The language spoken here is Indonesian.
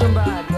somebody